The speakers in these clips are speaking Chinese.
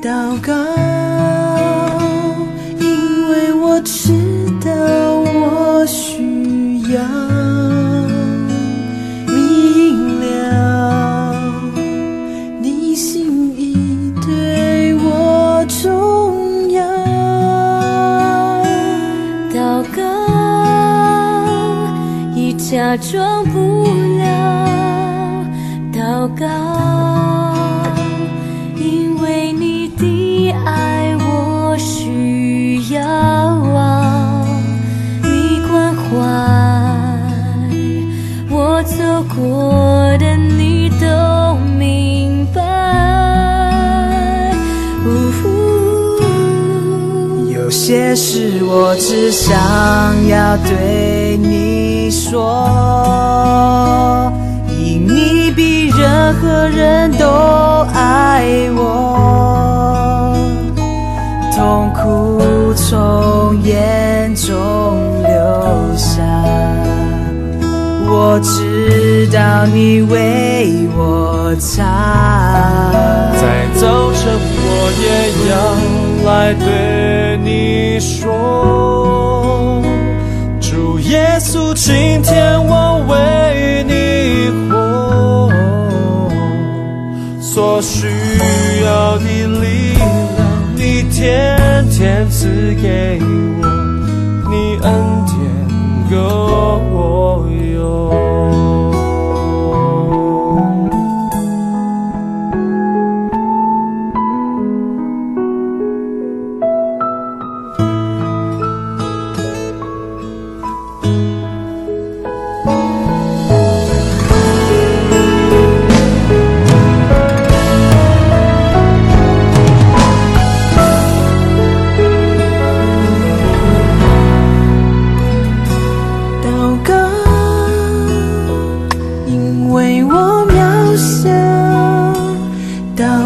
祷告，因为我知道我需要明了你心意对我重要。祷告，已假装不了。祷告，过的，你都明白。呜有些事我只想要对你说，因你比任何人都爱我，痛苦从眼中流下，我知知道你为我擦。在早晨，我也要来对你说，主耶稣，今天我为你活，所需要的力量，你天天赐给我，你恩典够我用。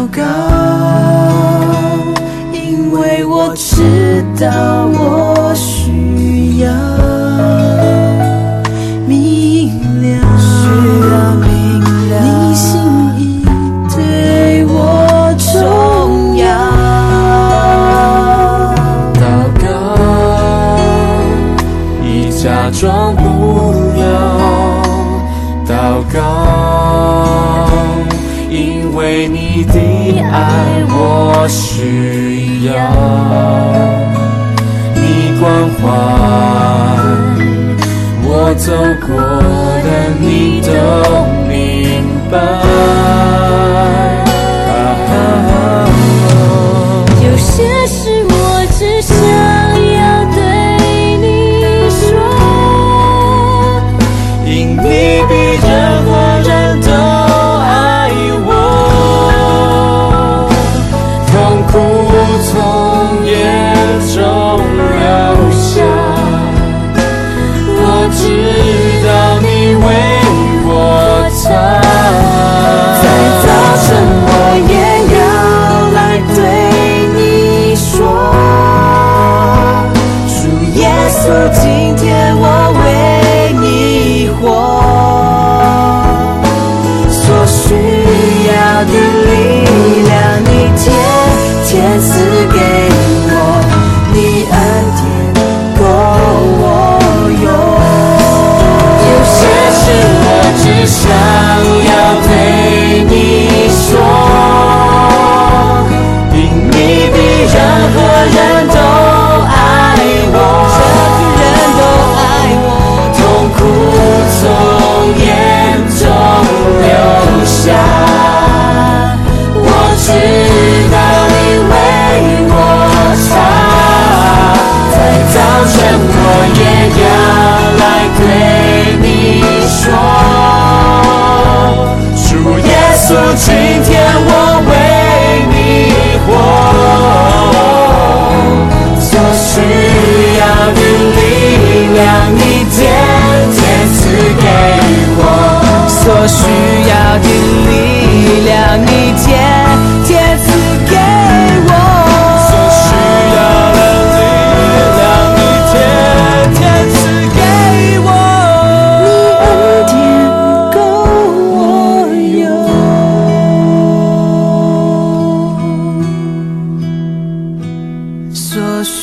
告，因为我知道我走过的，你都明白。有些事我只想需要的力量你天天赐给我。所需要的力量你天天赐给我。你够我所需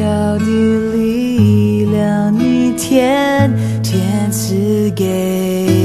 要的力量你天天赐给